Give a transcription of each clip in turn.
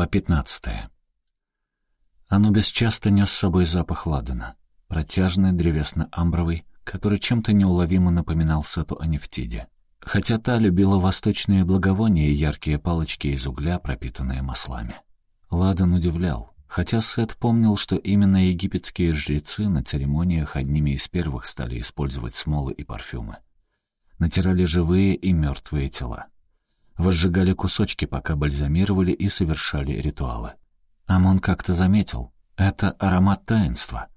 Глава 15. Анубис часто нес с собой запах ладана, протяжный, древесно-амбровый, который чем-то неуловимо напоминал Сету о нефтиде. Хотя та любила восточные благовония и яркие палочки из угля, пропитанные маслами. Ладан удивлял, хотя Сет помнил, что именно египетские жрецы на церемониях одними из первых стали использовать смолы и парфюмы. Натирали живые и мертвые тела возжигали кусочки, пока бальзамировали и совершали ритуалы. Амон как-то заметил, это аромат таинства.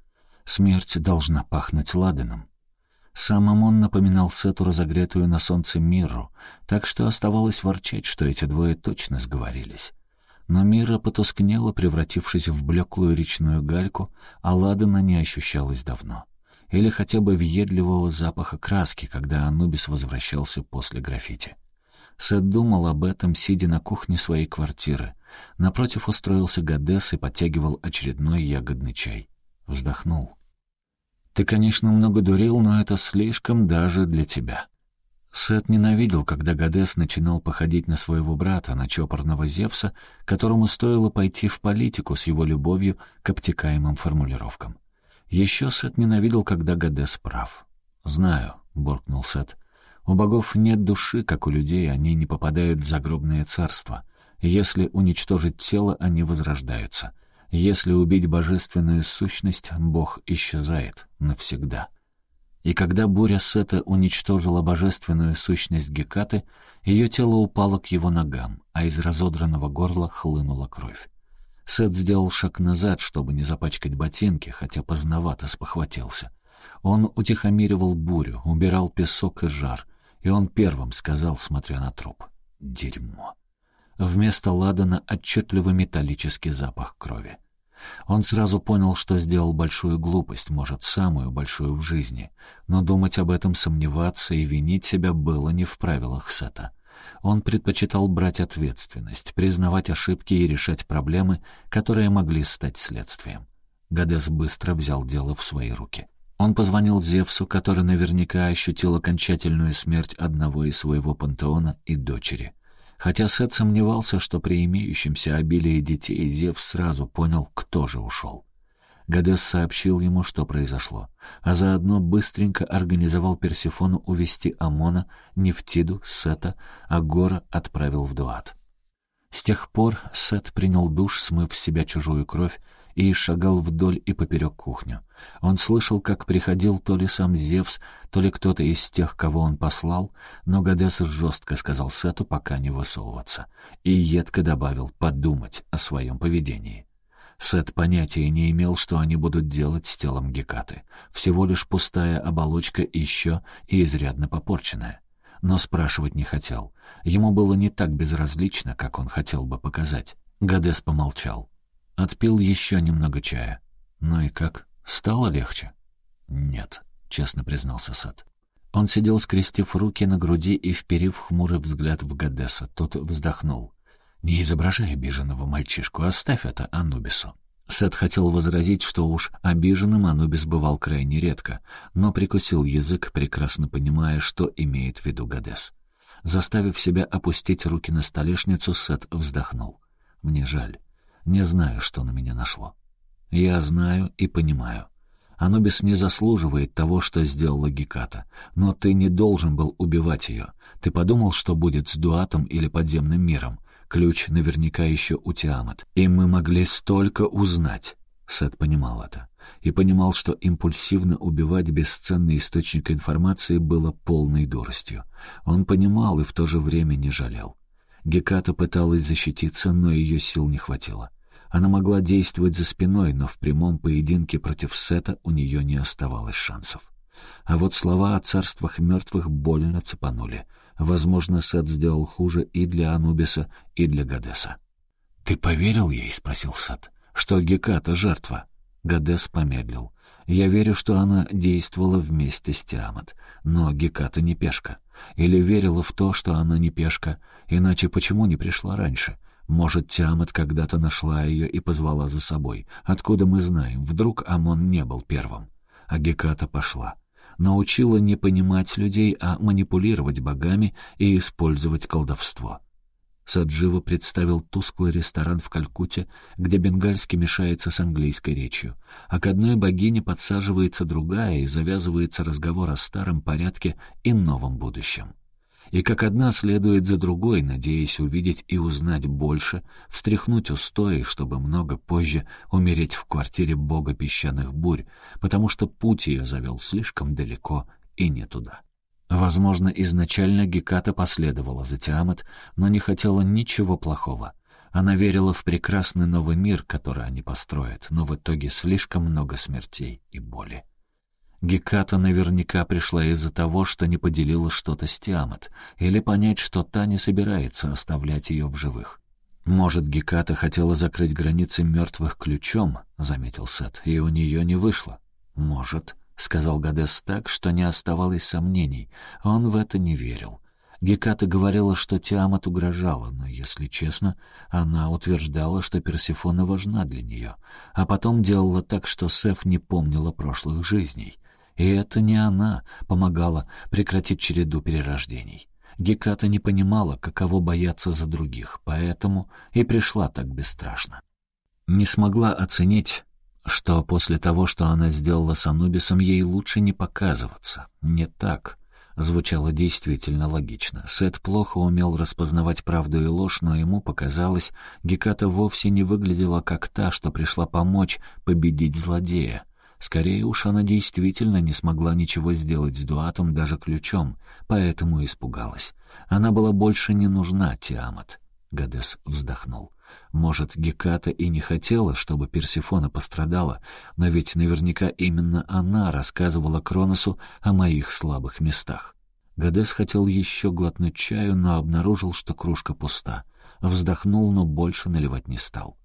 Смерть должна пахнуть ладаном. Сам Амон напоминал Сету разогретую на солнце Мирру, так что оставалось ворчать, что эти двое точно сговорились. Но Мира потускнела, превратившись в блеклую речную гальку, а ладана не ощущалась давно. Или хотя бы въедливого запаха краски, когда Анубис возвращался после граффити. Сет думал об этом, сидя на кухне своей квартиры. Напротив устроился Гадес и подтягивал очередной ягодный чай. Вздохнул. «Ты, конечно, много дурил, но это слишком даже для тебя». Сет ненавидел, когда Гадес начинал походить на своего брата, на чопорного Зевса, которому стоило пойти в политику с его любовью к обтекаемым формулировкам. Еще Сет ненавидел, когда Гадес прав. «Знаю», — буркнул Сет, у богов нет души, как у людей, они не попадают в загробное царство. Если уничтожить тело, они возрождаются. Если убить божественную сущность, Бог исчезает навсегда. И когда буря Сета уничтожила божественную сущность Гекаты, ее тело упало к его ногам, а из разодранного горла хлынула кровь. Сет сделал шаг назад, чтобы не запачкать ботинки, хотя поздновато спохватился. Он утихомиривал бурю, убирал песок и жар, и он первым сказал, смотря на труп. «Дерьмо». Вместо ладана отчетливый металлический запах крови. Он сразу понял, что сделал большую глупость, может, самую большую в жизни, но думать об этом, сомневаться и винить себя было не в правилах Сета. Он предпочитал брать ответственность, признавать ошибки и решать проблемы, которые могли стать следствием. Гадес быстро взял дело в свои руки. Он позвонил Зевсу, который наверняка ощутил окончательную смерть одного из своего пантеона и дочери. Хотя Сет сомневался, что при имеющемся обилии детей Зевс сразу понял, кто же ушел. Гадес сообщил ему, что произошло, а заодно быстренько организовал Персифону увести Амона, Нефтиду, Сета, а Гора отправил в Дуат. С тех пор Сет принял душ, смыв с себя чужую кровь, и шагал вдоль и поперек кухню. Он слышал, как приходил то ли сам Зевс, то ли кто-то из тех, кого он послал, но Гадес жестко сказал Сету пока не высовываться, и едко добавил подумать о своем поведении. Сет понятия не имел, что они будут делать с телом Гекаты. Всего лишь пустая оболочка еще и изрядно попорченная. Но спрашивать не хотел. Ему было не так безразлично, как он хотел бы показать. Гадес помолчал. Отпил еще немного чая. Ну и как? Стало легче? Нет, честно признался Сад. Он сидел, скрестив руки на груди и вперив хмурый взгляд в Гадеса. Тот вздохнул. «Не изображай обиженного мальчишку, оставь это Анубису». Сет хотел возразить, что уж обиженным Анубис бывал крайне редко, но прикусил язык, прекрасно понимая, что имеет в виду Гадес. Заставив себя опустить руки на столешницу, Сет вздохнул. «Мне жаль. Не знаю, что на меня нашло. Я знаю и понимаю. Анубис не заслуживает того, что сделала Геката. Но ты не должен был убивать ее. Ты подумал, что будет с Дуатом или подземным миром. Ключ наверняка еще у Тиамат. И мы могли столько узнать. Сет понимал это. И понимал, что импульсивно убивать бесценный источник информации было полной дуростью. Он понимал и в то же время не жалел. Геката пыталась защититься, но ее сил не хватило. Она могла действовать за спиной, но в прямом поединке против Сета у нее не оставалось шансов. А вот слова о царствах мертвых больно цепанули. Возможно, Сет сделал хуже и для Анубиса, и для Гадеса. «Ты поверил ей?» — спросил Сет. «Что Геката — жертва?» Гадес помедлил. «Я верю, что она действовала вместе с Тиамат. Но Геката не пешка. Или верила в то, что она не пешка, иначе почему не пришла раньше? Может, Тиамат когда-то нашла ее и позвала за собой. Откуда мы знаем? Вдруг Амон не был первым. А Геката пошла. Научила не понимать людей, а манипулировать богами и использовать колдовство. Саджива представил тусклый ресторан в Калькутте, где бенгальский мешается с английской речью, а к одной богине подсаживается другая и завязывается разговор о старом порядке и новом будущем. И как одна следует за другой, надеясь увидеть и узнать больше, встряхнуть устои, чтобы много позже умереть в квартире бога песчаных бурь, потому что путь ее завел слишком далеко и не туда. Возможно, изначально Геката последовала за Тиамат, но не хотела ничего плохого. Она верила в прекрасный новый мир, который они построят, но в итоге слишком много смертей и боли. Геката наверняка пришла из-за того, что не поделила что-то с Тиамат, или понять, что та не собирается оставлять ее в живых. «Может, Геката хотела закрыть границы мертвых ключом», — заметил Сет, — «и у нее не вышло». «Может», — сказал Гадес так, что не оставалось сомнений. Он в это не верил. Геката говорила, что Тиамат угрожала, но, если честно, она утверждала, что Персифона важна для нее, а потом делала так, что Сеф не помнила прошлых жизней. И это не она помогала прекратить череду перерождений. Геката не понимала, каково бояться за других, поэтому и пришла так бесстрашно. Не смогла оценить, что после того, что она сделала с Анубисом, ей лучше не показываться. Не так. Звучало действительно логично. Сет плохо умел распознавать правду и ложь, но ему показалось, Геката вовсе не выглядела как та, что пришла помочь победить злодея. Скорее уж она действительно не смогла ничего сделать с Дуатом даже ключом, поэтому испугалась. Она была больше не нужна, Тиамат. Гадес вздохнул. Может, Геката и не хотела, чтобы Персифона пострадала, но ведь наверняка именно она рассказывала Кроносу о моих слабых местах. Гадес хотел еще глотнуть чаю, но обнаружил, что кружка пуста. Вздохнул, но больше наливать не стал.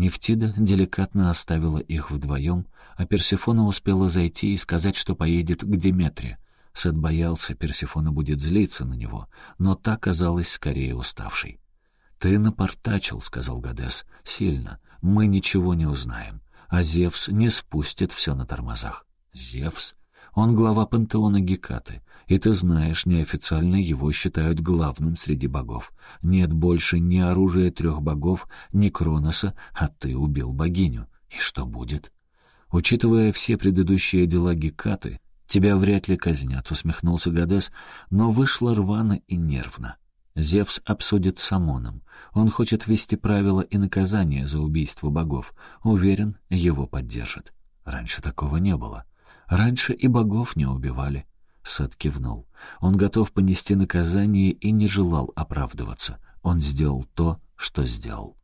Нефтида деликатно оставила их вдвоем, а Персифона успела зайти и сказать, что поедет к Деметре. Сет боялся, Персифона будет злиться на него, но та казалась скорее уставшей. «Ты напортачил», — сказал Гадес, — «сильно. Мы ничего не узнаем. А Зевс не спустит все на тормозах». «Зевс? Он глава пантеона Гекаты, и ты знаешь, неофициально его считают главным среди богов. Нет больше ни оружия трех богов, ни Кроноса, а ты убил богиню. И что будет?» «Учитывая все предыдущие дела Гекаты, тебя вряд ли казнят», — усмехнулся Гадес, но вышло рвано и нервно. Зевс обсудит с Амоном. Он хочет ввести правила и наказания за убийство богов. Уверен, его поддержит. Раньше такого не было. Раньше и богов не убивали. Сет кивнул. Он готов понести наказание и не желал оправдываться. Он сделал то, что сделал.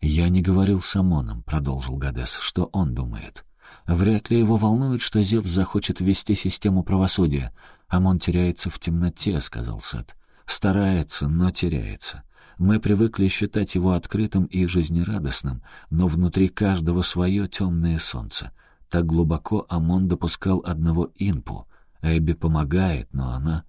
«Я не говорил с Амоном», — продолжил Гадес, — «что он думает. Вряд ли его волнует, что Зевс захочет ввести систему правосудия. Амон теряется в темноте», — сказал Сет. Старается, но теряется. Мы привыкли считать его открытым и жизнерадостным, но внутри каждого свое темное солнце. Так глубоко Амон допускал одного инпу. Эбби помогает, но она...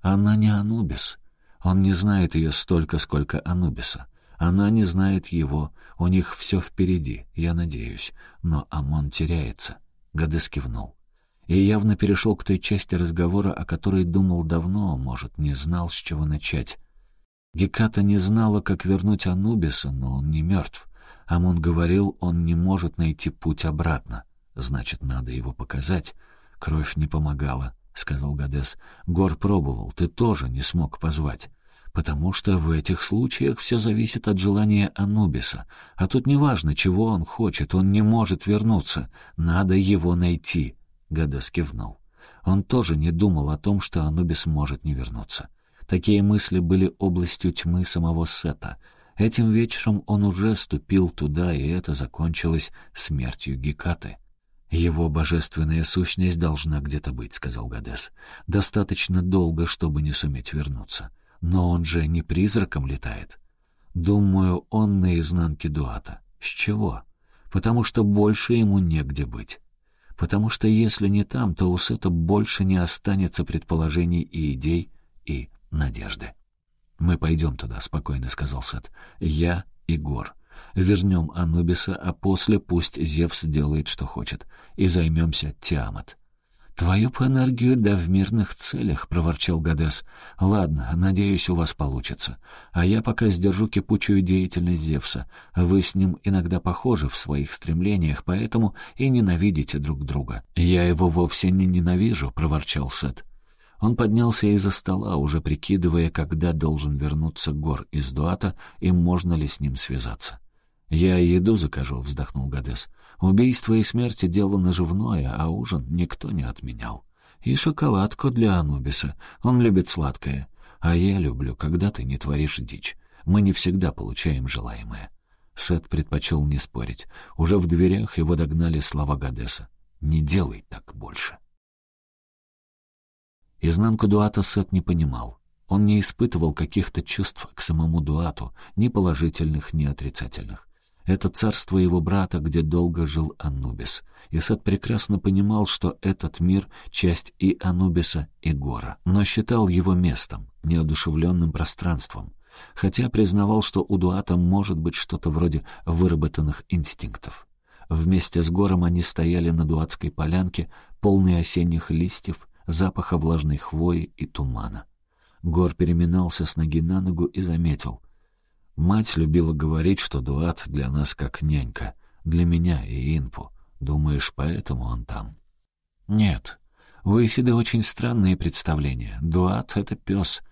Она не Анубис. Он не знает ее столько, сколько Анубиса. Она не знает его. У них все впереди, я надеюсь. Но Амон теряется. Гадес кивнул и явно перешел к той части разговора, о которой думал давно, может, не знал, с чего начать. Геката не знала, как вернуть Анубиса, но он не мертв. Амон говорил, он не может найти путь обратно. Значит, надо его показать. Кровь не помогала, — сказал Гадес. Гор пробовал, ты тоже не смог позвать. Потому что в этих случаях все зависит от желания Анубиса. А тут неважно, чего он хочет, он не может вернуться. Надо его найти. Гадес кивнул. Он тоже не думал о том, что Анубис может не вернуться. Такие мысли были областью тьмы самого Сета. Этим вечером он уже ступил туда, и это закончилось смертью Гекаты. «Его божественная сущность должна где-то быть», — сказал Гадес. «Достаточно долго, чтобы не суметь вернуться. Но он же не призраком летает. Думаю, он на изнанке Дуата. С чего? Потому что больше ему негде быть потому что если не там, то у Сета больше не останется предположений и идей, и надежды. «Мы пойдем туда», — спокойно сказал Сет. «Я и Гор. Вернем Анубиса, а после пусть Зевс делает, что хочет, и займемся Тиамат. «Твою по энергию да в мирных целях», — проворчал Гадес. «Ладно, надеюсь, у вас получится. А я пока сдержу кипучую деятельность Зевса. Вы с ним иногда похожи в своих стремлениях, поэтому и ненавидите друг друга». «Я его вовсе не ненавижу», — проворчал Сет. Он поднялся из-за стола, уже прикидывая, когда должен вернуться Гор из Дуата и можно ли с ним связаться. «Я еду закажу», — вздохнул Гадес. «Убийство и смерть — дело наживное, а ужин никто не отменял. И шоколадку для Анубиса. Он любит сладкое. А я люблю, когда ты не творишь дичь. Мы не всегда получаем желаемое». Сет предпочел не спорить. Уже в дверях его догнали слова Гадеса. «Не делай так больше». Изнанку Дуата Сет не понимал. Он не испытывал каких-то чувств к самому Дуату, ни положительных, ни отрицательных. Это царство его брата, где долго жил Анубис. Исад прекрасно понимал, что этот мир — часть и Анубиса, и Гора, но считал его местом, неодушевленным пространством, хотя признавал, что у Дуата может быть что-то вроде выработанных инстинктов. Вместе с Гором они стояли на Дуатской полянке, полной осенних листьев, запаха влажной хвои и тумана. Гор переминался с ноги на ногу и заметил — Мать любила говорить, что Дуат для нас как нянька, для меня и Инпу. Думаешь, поэтому он там? Нет. У Исиды очень странные представления. Дуат — это пес.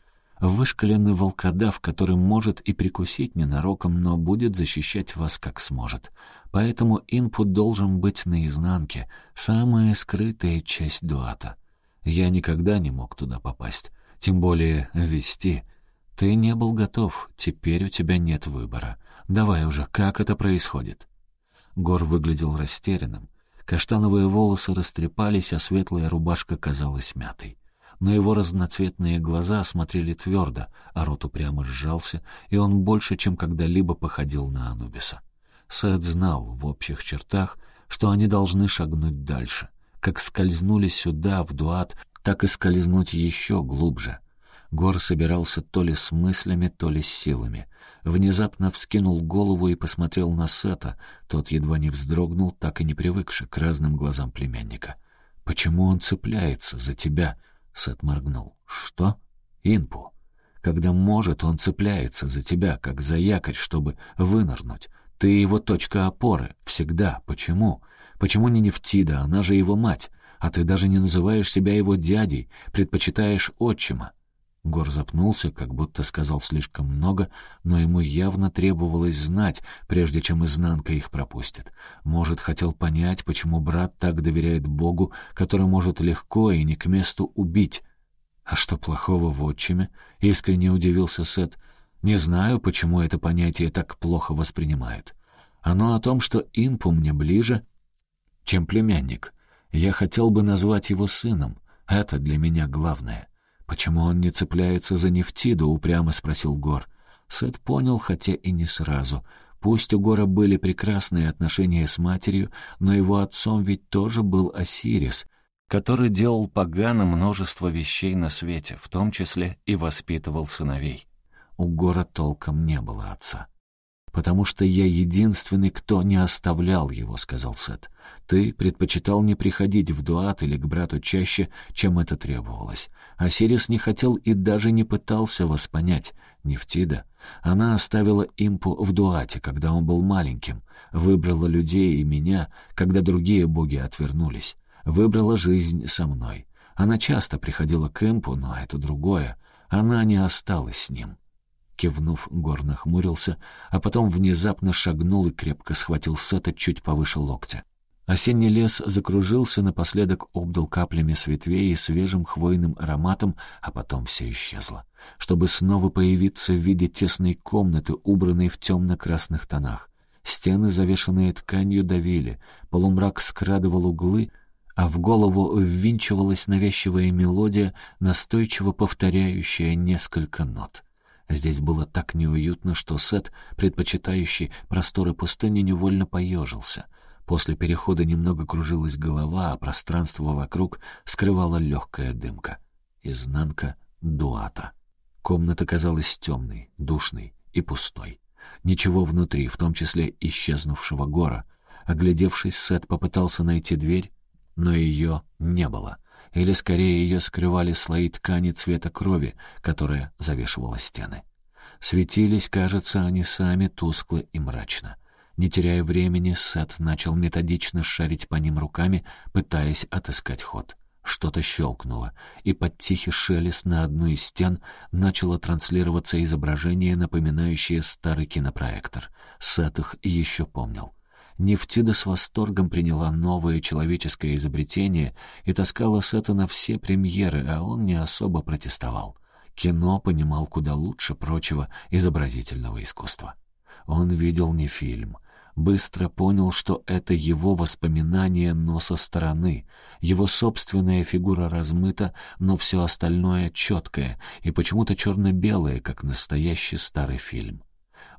Вышкаленный волкодав, который может и прикусить ненароком, но будет защищать вас как сможет. Поэтому Инпу должен быть наизнанке, самая скрытая часть Дуата. Я никогда не мог туда попасть, тем более вести — «Ты не был готов, теперь у тебя нет выбора. Давай уже, как это происходит?» Гор выглядел растерянным. Каштановые волосы растрепались, а светлая рубашка казалась мятой. Но его разноцветные глаза смотрели твердо, а рот упрямо сжался, и он больше, чем когда-либо походил на Анубиса. Сет знал в общих чертах, что они должны шагнуть дальше. Как скользнули сюда, в Дуат, так и скользнуть еще глубже — Гор собирался то ли с мыслями, то ли с силами. Внезапно вскинул голову и посмотрел на Сета. Тот едва не вздрогнул, так и не привыкший к разным глазам племянника. «Почему он цепляется за тебя?» Сет моргнул. «Что?» «Инпу. Когда может, он цепляется за тебя, как за якорь, чтобы вынырнуть. Ты его точка опоры. Всегда. Почему? Почему не Нефтида? Она же его мать. А ты даже не называешь себя его дядей, предпочитаешь отчима. Гор запнулся, как будто сказал слишком много, но ему явно требовалось знать, прежде чем изнанка их пропустит. Может, хотел понять, почему брат так доверяет Богу, который может легко и не к месту убить. «А что плохого в отчиме?» — искренне удивился Сет. «Не знаю, почему это понятие так плохо воспринимают. Оно о том, что Инпу мне ближе, чем племянник. Я хотел бы назвать его сыном. Это для меня главное». «Почему он не цепляется за Нефтиду?» — упрямо спросил Гор. Сет понял, хотя и не сразу. Пусть у Гора были прекрасные отношения с матерью, но его отцом ведь тоже был Осирис, который делал погано множество вещей на свете, в том числе и воспитывал сыновей. У Гора толком не было отца потому что я единственный, кто не оставлял его», — сказал Сет. «Ты предпочитал не приходить в Дуат или к брату чаще, чем это требовалось. А Сирис не хотел и даже не пытался вас понять. Нефтида. Она оставила импу в Дуате, когда он был маленьким, выбрала людей и меня, когда другие боги отвернулись, выбрала жизнь со мной. Она часто приходила к импу, но это другое. Она не осталась с ним». Кивнув, Гор нахмурился, а потом внезапно шагнул и крепко схватил Сета чуть повыше локтя. Осенний лес закружился, напоследок обдал каплями с ветвей и свежим хвойным ароматом, а потом все исчезло. Чтобы снова появиться в виде тесной комнаты, убранной в темно-красных тонах. Стены, завешенные тканью, давили, полумрак скрадывал углы, а в голову ввинчивалась навязчивая мелодия, настойчиво повторяющая несколько нот. Здесь было так неуютно, что Сет, предпочитающий просторы пустыни, невольно поежился. После перехода немного кружилась голова, а пространство вокруг скрывала легкая дымка. Изнанка Дуата. Комната казалась темной, душной и пустой. Ничего внутри, в том числе исчезнувшего гора. Оглядевшись, Сет попытался найти дверь, но ее не было. Или скорее ее скрывали слои ткани цвета крови, которая завешивала стены. Светились, кажется, они сами тускло и мрачно. Не теряя времени, Сет начал методично шарить по ним руками, пытаясь отыскать ход. Что-то щелкнуло, и под тихий шелест на одну из стен начало транслироваться изображение, напоминающее старый кинопроектор. Сет их еще помнил. Нефтида с восторгом приняла новое человеческое изобретение и таскала Сета на все премьеры, а он не особо протестовал. Кино понимал куда лучше прочего изобразительного искусства. Он видел не фильм, быстро понял, что это его воспоминание, но со стороны. Его собственная фигура размыта, но все остальное четкое и почему-то черно-белое, как настоящий старый фильм.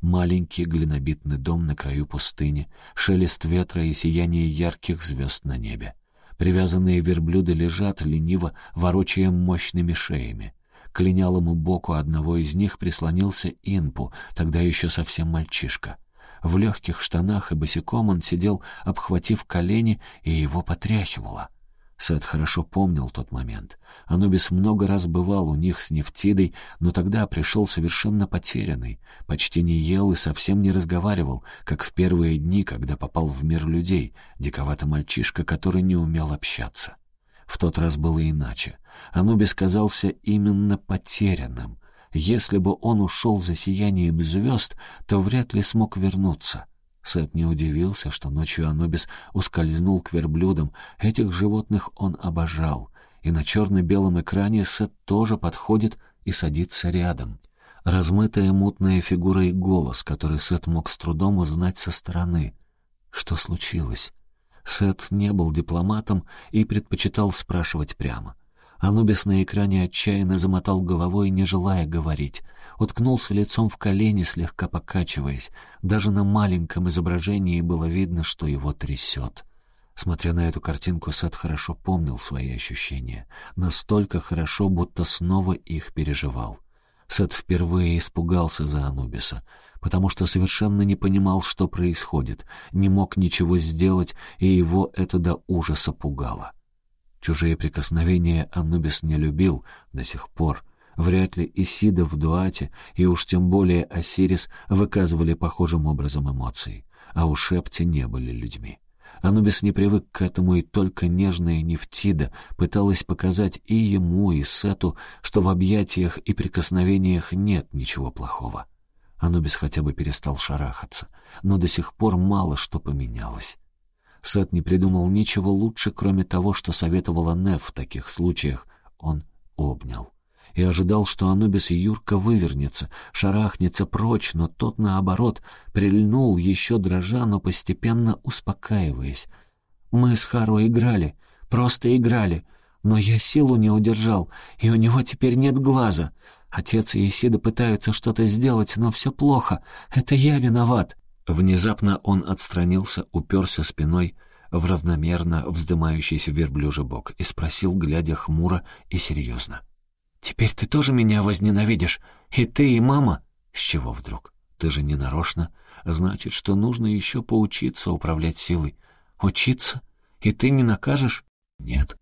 Маленький глинобитный дом на краю пустыни, шелест ветра и сияние ярких звезд на небе. Привязанные верблюды лежат, лениво ворочая мощными шеями. К линялому боку одного из них прислонился Инпу, тогда еще совсем мальчишка. В легких штанах и босиком он сидел, обхватив колени, и его потряхивало. Сет хорошо помнил тот момент. Анубис много раз бывал у них с Нефтидой, но тогда пришел совершенно потерянный, почти не ел и совсем не разговаривал, как в первые дни, когда попал в мир людей, диковатый мальчишка, который не умел общаться. В тот раз было иначе. Анубис казался именно потерянным. Если бы он ушел за сиянием звезд, то вряд ли смог вернуться. Сет не удивился, что ночью Анубис ускользнул к верблюдам. Этих животных он обожал. И на черно-белом экране Сет тоже подходит и садится рядом. Размытая мутная фигура и голос, который Сет мог с трудом узнать со стороны. Что случилось? Сет не был дипломатом и предпочитал спрашивать прямо. Анубис на экране отчаянно замотал головой, не желая говорить. Уткнулся лицом в колени, слегка покачиваясь. Даже на маленьком изображении было видно, что его трясет. Смотря на эту картинку, Сет хорошо помнил свои ощущения. Настолько хорошо, будто снова их переживал. Сет впервые испугался за Анубиса, потому что совершенно не понимал, что происходит, не мог ничего сделать, и его это до ужаса пугало. Чужие прикосновения Анубис не любил до сих пор. Вряд ли Исида в Дуате, и уж тем более Осирис, выказывали похожим образом эмоции, а у Шепти не были людьми. Анубис не привык к этому, и только нежная Нефтида пыталась показать и ему, и Сету, что в объятиях и прикосновениях нет ничего плохого. Анубис хотя бы перестал шарахаться, но до сих пор мало что поменялось. Сет не придумал ничего лучше, кроме того, что советовала Неф в таких случаях. Он обнял. И ожидал, что Анубис и Юрка вывернется, шарахнется прочь, но тот, наоборот, прильнул, еще дрожа, но постепенно успокаиваясь. «Мы с Хару играли, просто играли, но я силу не удержал, и у него теперь нет глаза. Отец и Исида пытаются что-то сделать, но все плохо. Это я виноват». Внезапно он отстранился, уперся спиной в равномерно вздымающийся верблюжий бок и спросил, глядя хмуро и серьезно. «Теперь ты тоже меня возненавидишь? И ты, и мама?» «С чего вдруг? Ты же не нарочно. Значит, что нужно еще поучиться управлять силой. Учиться? И ты не накажешь?» «Нет».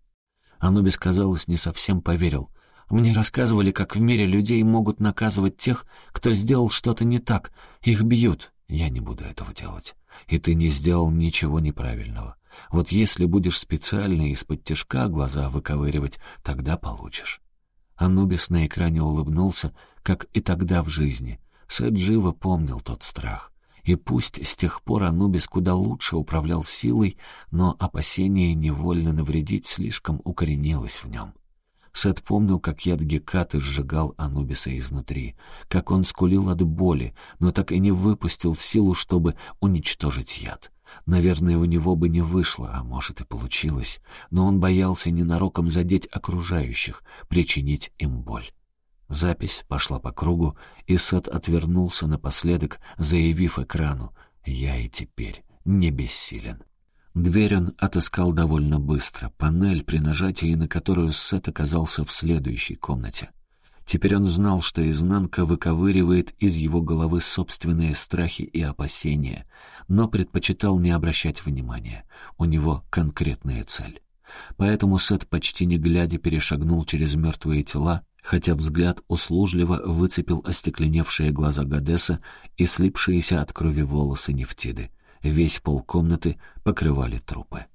Анубис, казалось, не совсем поверил. Мне рассказывали, как в мире людей могут наказывать тех, кто сделал что-то не так. Их бьют. Я не буду этого делать. И ты не сделал ничего неправильного. Вот если будешь специально из-под тяжка глаза выковыривать, тогда получишь». Анубис на экране улыбнулся, как и тогда в жизни. Сет живо помнил тот страх. И пусть с тех пор Анубис куда лучше управлял силой, но опасение невольно навредить слишком укоренилось в нем. Сет помнил, как яд Гекаты сжигал Анубиса изнутри, как он скулил от боли, но так и не выпустил силу, чтобы уничтожить яд. Наверное, у него бы не вышло, а может и получилось, но он боялся ненароком задеть окружающих, причинить им боль. Запись пошла по кругу, и Сет отвернулся напоследок, заявив экрану «Я и теперь не бессилен». Дверь он отыскал довольно быстро, панель, при нажатии на которую Сет оказался в следующей комнате. Теперь он знал, что изнанка выковыривает из его головы собственные страхи и опасения, но предпочитал не обращать внимания. У него конкретная цель. Поэтому Сет почти не глядя перешагнул через мертвые тела, хотя взгляд услужливо выцепил остекленевшие глаза Гадеса и слипшиеся от крови волосы Нефтиды. Весь пол комнаты покрывали трупы.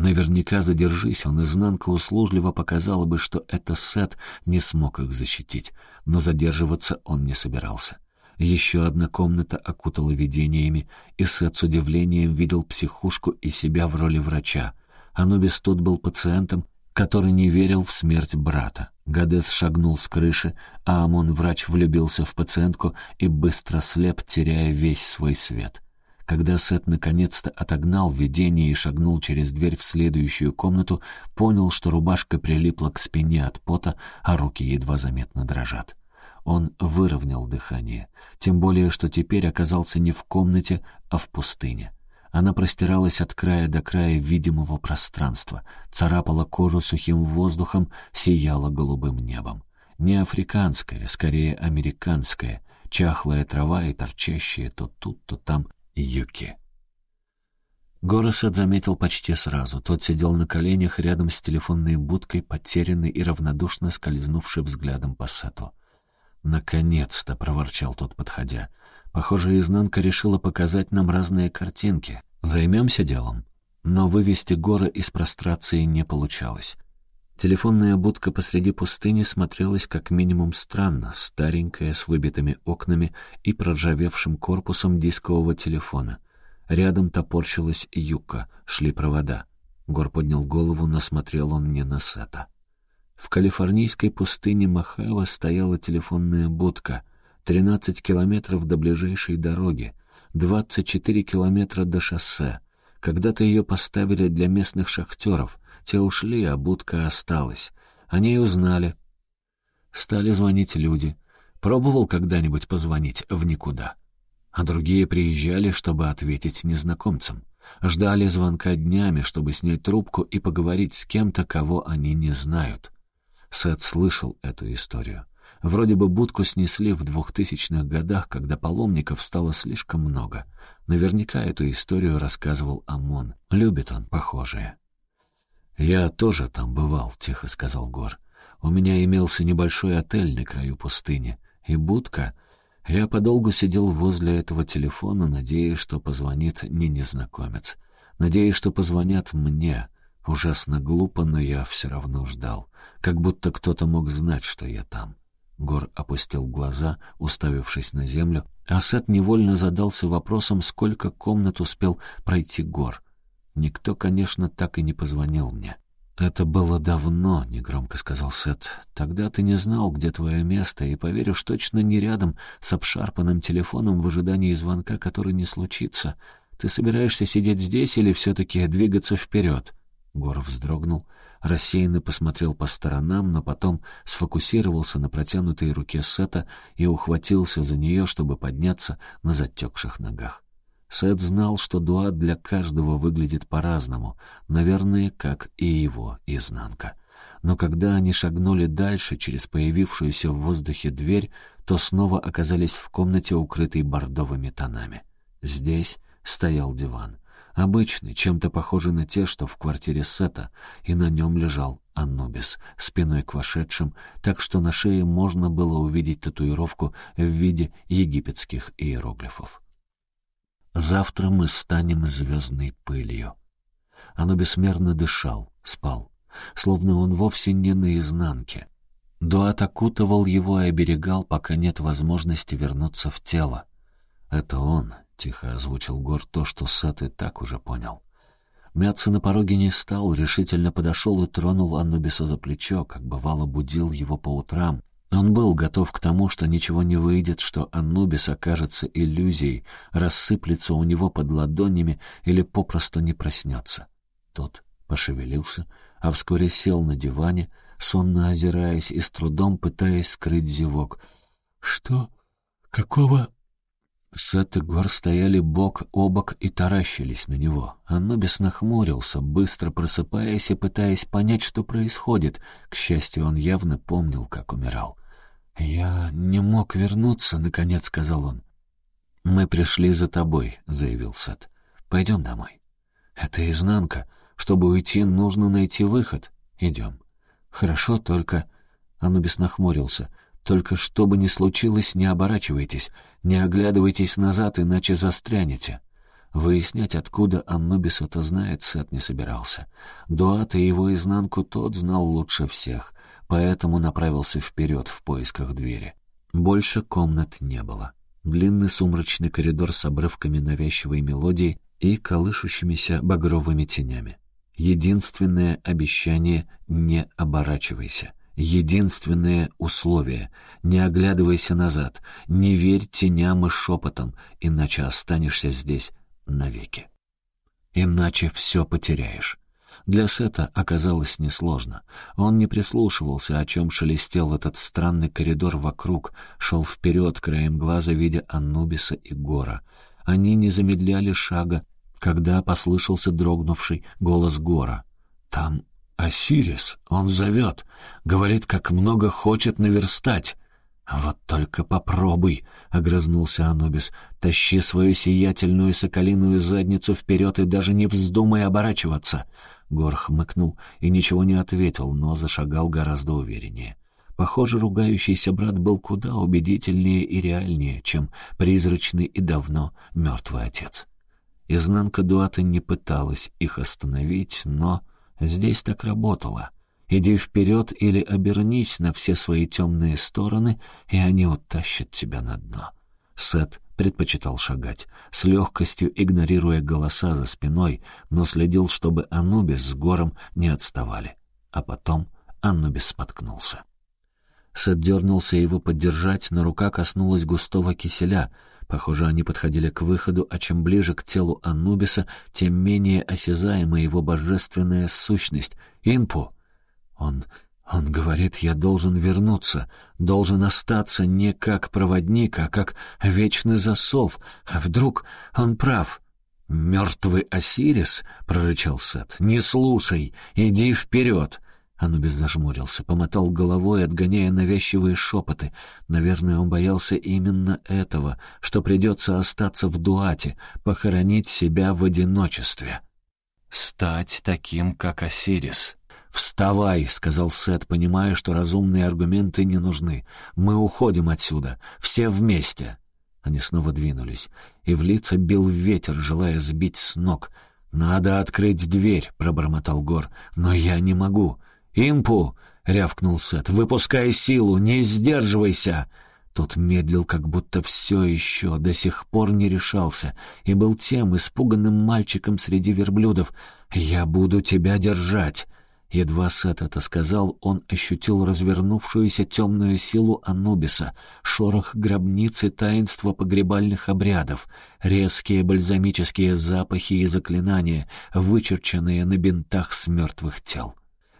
Наверняка задержись он, изнанка услужливо показала бы, что это Сет не смог их защитить, но задерживаться он не собирался. Еще одна комната окутала видениями, и Сет с удивлением видел психушку и себя в роли врача. Анубис тут был пациентом, который не верил в смерть брата. Гадес шагнул с крыши, а Амон-врач влюбился в пациентку и быстро слеп, теряя весь свой свет. Когда Сет наконец-то отогнал видение и шагнул через дверь в следующую комнату, понял, что рубашка прилипла к спине от пота, а руки едва заметно дрожат. Он выровнял дыхание, тем более, что теперь оказался не в комнате, а в пустыне. Она простиралась от края до края видимого пространства, царапала кожу сухим воздухом, сияла голубым небом. Не африканская, скорее американская, чахлая трава и торчащие то тут, то там Юки. Горосет заметил почти сразу. Тот сидел на коленях рядом с телефонной будкой, потерянный и равнодушно скользнувший взглядом по сету. «Наконец-то!» — проворчал тот, подходя. «Похоже, изнанка решила показать нам разные картинки. Займемся делом». Но вывести Гора из прострации не получалось. Телефонная будка посреди пустыни смотрелась как минимум странно, старенькая, с выбитыми окнами и проржавевшим корпусом дискового телефона. Рядом топорщилась юбка, шли провода. Гор поднял голову, но смотрел он не на Сета. В калифорнийской пустыне Махава стояла телефонная будка. Тринадцать километров до ближайшей дороги, двадцать четыре километра до шоссе. Когда-то ее поставили для местных шахтеров, те ушли, а будка осталась. О ней узнали. Стали звонить люди. Пробовал когда-нибудь позвонить в никуда. А другие приезжали, чтобы ответить незнакомцам. Ждали звонка днями, чтобы снять трубку и поговорить с кем-то, кого они не знают. Сет слышал эту историю. Вроде бы будку снесли в двухтысячных годах, когда паломников стало слишком много. Наверняка эту историю рассказывал Амон. Любит он похожее. «Я тоже там бывал», — тихо сказал Гор. «У меня имелся небольшой отель на краю пустыни. И будка. Я подолгу сидел возле этого телефона, надеясь, что позвонит не незнакомец. Надеясь, что позвонят мне. Ужасно глупо, но я все равно ждал. Как будто кто-то мог знать, что я там». Гор опустил глаза, уставившись на землю, а невольно задался вопросом, сколько комнат успел пройти Гор — Никто, конечно, так и не позвонил мне. «Это было давно», — негромко сказал Сет. «Тогда ты не знал, где твое место, и, поверишь, точно не рядом с обшарпанным телефоном в ожидании звонка, который не случится. Ты собираешься сидеть здесь или все-таки двигаться вперед?» Горов вздрогнул, рассеянно посмотрел по сторонам, но потом сфокусировался на протянутой руке Сета и ухватился за нее, чтобы подняться на затекших ногах. Сет знал, что дуа для каждого выглядит по-разному, наверное, как и его изнанка. Но когда они шагнули дальше через появившуюся в воздухе дверь, то снова оказались в комнате, укрытой бордовыми тонами. Здесь стоял диван. Обычный, чем-то похожий на те, что в квартире Сета, и на нем лежал Анубис, спиной к вошедшим, так что на шее можно было увидеть татуировку в виде египетских иероглифов. Завтра мы станем звездной пылью. Оно бессмерно дышал, спал, словно он вовсе не наизнанке. Дуат окутывал его и оберегал, пока нет возможности вернуться в тело. «Это он», — тихо озвучил Гор то, что Сет и так уже понял. Мяться на пороге не стал, решительно подошел и тронул Анубиса за плечо, как бывало будил его по утрам, он был готов к тому, что ничего не выйдет, что Анубис окажется иллюзией, рассыплется у него под ладонями или попросту не проснется. Тот пошевелился, а вскоре сел на диване, сонно озираясь и с трудом пытаясь скрыть зевок. «Что? Какого?» Сет и Гор стояли бок о бок и таращились на него. Анубис нахмурился, быстро просыпаясь и пытаясь понять, что происходит. К счастью, он явно помнил, как умирал. «Я не мог вернуться», — наконец сказал он. «Мы пришли за тобой», — заявил Сет. «Пойдем домой». «Это изнанка. Чтобы уйти, нужно найти выход. Идем. Хорошо, только... Анубис нахмурился. Только что бы ни случилось, не оборачивайтесь, не оглядывайтесь назад, иначе застрянете. Выяснять, откуда Аннубис это знает, Сет не собирался. Дуат и его изнанку тот знал лучше всех, поэтому направился вперед в поисках двери. Больше комнат не было. Длинный сумрачный коридор с обрывками навязчивой мелодии и колышущимися багровыми тенями. Единственное обещание — не оборачивайся. Единственное условие — не оглядывайся назад, не верь теням и шепотам, иначе останешься здесь навеки. Иначе все потеряешь. Для Сета оказалось несложно. Он не прислушивался, о чем шелестел этот странный коридор вокруг, шел вперед, краем глаза видя Анубиса и Гора. Они не замедляли шага, когда послышался дрогнувший голос Гора. «Там Осирис, он зовет, говорит, как много хочет наверстать. «Вот только попробуй», — огрызнулся Анубис. «Тащи свою сиятельную соколиную задницу вперед и даже не вздумай оборачиваться». Гор хмыкнул и ничего не ответил, но зашагал гораздо увереннее. Похоже, ругающийся брат был куда убедительнее и реальнее, чем призрачный и давно мертвый отец. Изнанка Дуата не пыталась их остановить, но здесь так работало — Иди вперед или обернись на все свои темные стороны, и они утащат тебя на дно. Сет предпочитал шагать, с легкостью игнорируя голоса за спиной, но следил, чтобы Анубис с Гором не отставали. А потом Анубис споткнулся. Сет дернулся его поддержать, но рука коснулась густого киселя. Похоже, они подходили к выходу, а чем ближе к телу Анубиса, тем менее осязаема его божественная сущность. «Инпу!» Он... он говорит, я должен вернуться, должен остаться не как проводник, а как вечный засов. А вдруг он прав?» «Мертвый Осирис?» — прорычал Сет. «Не слушай! Иди вперед!» Анубис зажмурился, помотал головой, отгоняя навязчивые шепоты. Наверное, он боялся именно этого, что придется остаться в дуате, похоронить себя в одиночестве. «Стать таким, как Осирис», «Вставай», — сказал Сет, понимая, что разумные аргументы не нужны. «Мы уходим отсюда. Все вместе». Они снова двинулись, и в лица бил ветер, желая сбить с ног. «Надо открыть дверь», — пробормотал Гор. «Но я не могу». «Импу!» — рявкнул Сет. «Выпускай силу! Не сдерживайся!» Тот медлил, как будто все еще до сих пор не решался, и был тем испуганным мальчиком среди верблюдов. «Я буду тебя держать!» Едва Сет это сказал, он ощутил развернувшуюся темную силу Анубиса, шорох гробницы таинства погребальных обрядов, резкие бальзамические запахи и заклинания, вычерченные на бинтах с мертвых тел.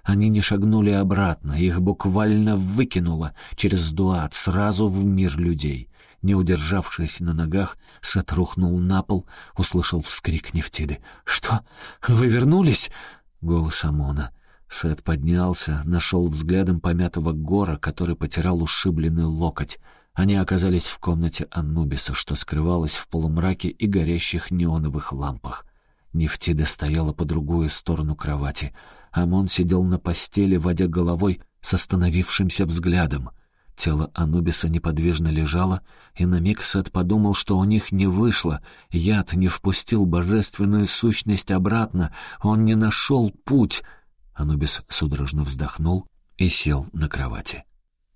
Они не шагнули обратно, их буквально выкинуло через дуат сразу в мир людей. Не удержавшись на ногах, Сет рухнул на пол, услышал вскрик Нефтиды. «Что? Вы вернулись?» — голос Амона — Сет поднялся, нашел взглядом помятого гора, который потирал ушибленный локоть. Они оказались в комнате Анубиса, что скрывалось в полумраке и горящих неоновых лампах. Нефтида стояла по другую сторону кровати. Амон сидел на постели, водя головой с остановившимся взглядом. Тело Анубиса неподвижно лежало, и на миг Сет подумал, что у них не вышло. Яд не впустил божественную сущность обратно, он не нашел путь — Анубис судорожно вздохнул и сел на кровати.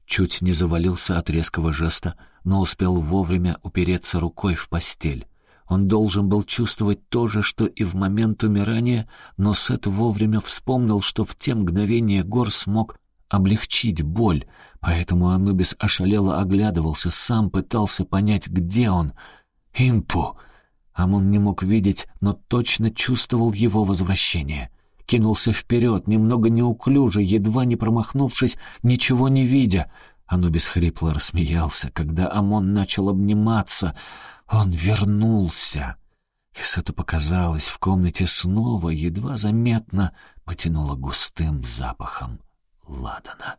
Чуть не завалился от резкого жеста, но успел вовремя упереться рукой в постель. Он должен был чувствовать то же, что и в момент умирания, но Сет вовремя вспомнил, что в те мгновения Гор смог облегчить боль, поэтому Анубис ошалело оглядывался, сам пытался понять, где он. «Инпу!» Амон не мог видеть, но точно чувствовал его возвращение кинулся вперед, немного неуклюже, едва не промахнувшись, ничего не видя. Анубис хрипло рассмеялся, когда Амон начал обниматься. Он вернулся. И это показалось, в комнате снова едва заметно потянуло густым запахом ладана.